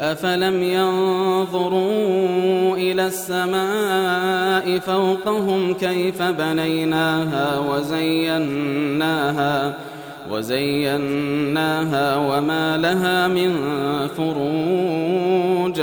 أفلم ينظروا إلى السماء فوقهم كيف بنيناها وزيناها وزيناها وما لها من فروج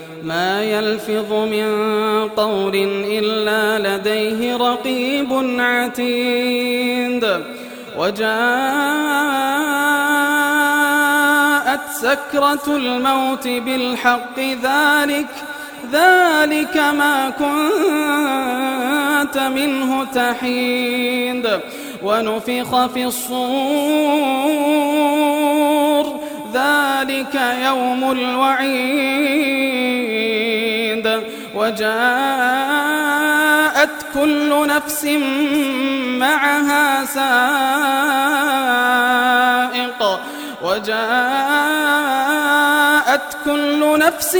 ما يلفظ من قول إلا لديه رقيب عتيد. وجاءت سكرة الموت بالحق ذلك ذلك ما كنت منه تحيد. ونفخ في الصور ذلك يوم الوعيد. وجاءت كل نفس معها سائق. وجاءت كل نفس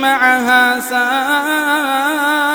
معها سائق.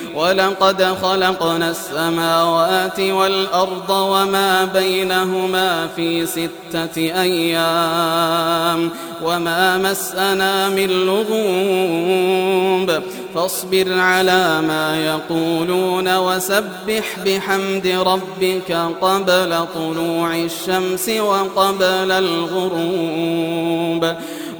ولقد خلقنا السماوات والأرض وما بينهما في ستة أيام وما مسنا من لغوب فاصبر على ما يقولون وسبح بحمد ربك قبل طلوع الشمس وقبل الغروب